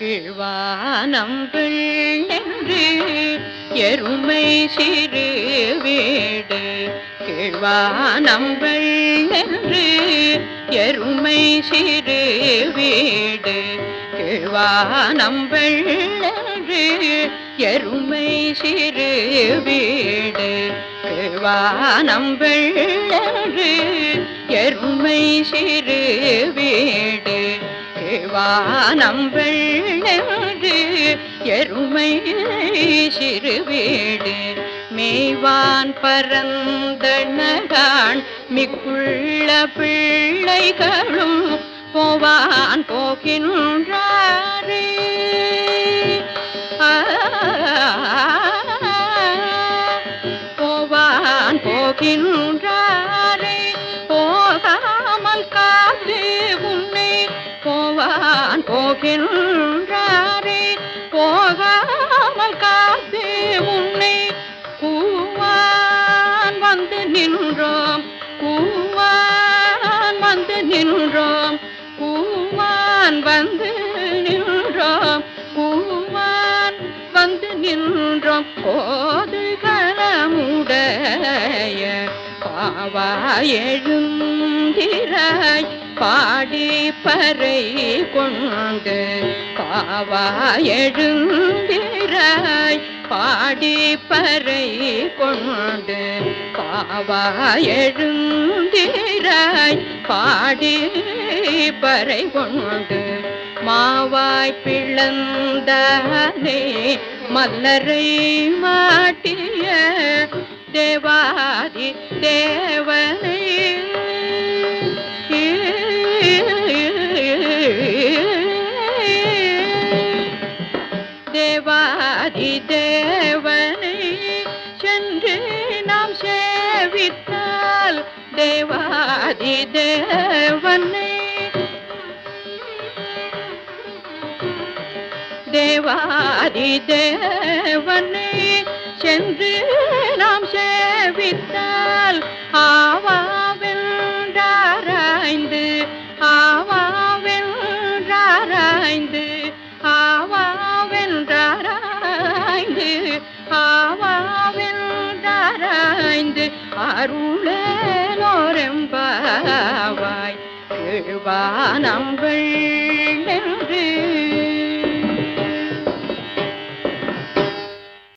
கிழ்வானம் பிள்ளென்று எருமை சிறு வீடு. கிழ்வானம் பிள்ளென்று எருமை சிறு வீடு. கிழ்வானம் பிள்ளென்று எருமை சிறு வீடு. கிழ்வானம் பிள்ளென்று எருமை சிறு வீடு. வானம் வெள்ளது எருமை சிறுவேடு. மேய்வான் பரந்தனகான் மிக்குள்ள பிள்ளைகளும் போவான் போகின்றாரே போவான் போகின்றாரே போகின்றாரே போகாமல் காத்து உன்னை கூவான் வந்து நின்றோம் கூவான் வந்து நின்றோம் கூவான் வந்து நின்றோம் கூவான் வந்து நின்றோம். போது களமுடைய பாவா எழுந்திராய் பாடி பறை கொண்டு பாவா எழுந்திராய் பாடி பறை கொண்டு பாவா எழுந்திராய் பாடி பறை கொண்டு மாவாய் பிளந்தானே மல்லரை மாட்டிய தேவாதி தேவனை. தேவாதி தேவனை சென்று நாம் சேவித்தால் தேவாதி தேவனை. தேவாதி தேவனை சென்று நாம் சேவித்தால் ஆவாவென்றாராய்ந்து ஆவாவென்றாராய்ந்து அருளோரெம்பாவாய் எழுவானம் வெள்ளென்று